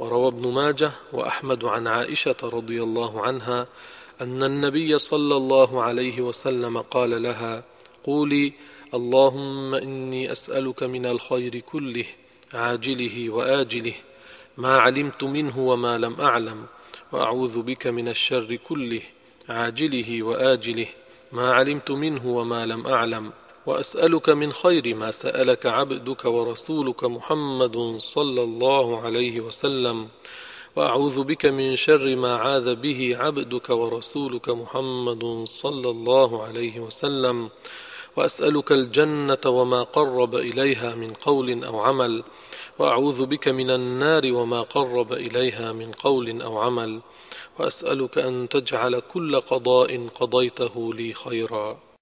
وروى ابن ماجه وأحمد عن عائشة رضي الله عنها أن النبي صلى الله عليه وسلم قال لها قولي اللهم إني أسألك من الخير كله عاجله وآجله ما علمت منه وما لم أعلم وأعوذ بك من الشر كله عاجله وآجله ما علمت منه وما لم أعلم. وأسألك من خير ما سألك عبدك ورسولك محمد صلى الله عليه وسلم وأعوذ بك من شر ما عاذ به عبدك ورسولك محمد صلى الله عليه وسلم. وأسألك الجنة وما قرب إليها من قول أو عمل وأعوذ بك من النار وما قرب إليها من قول أو عمل. وأسألك أن تجعل كل قضاء قضيته لي خيرا.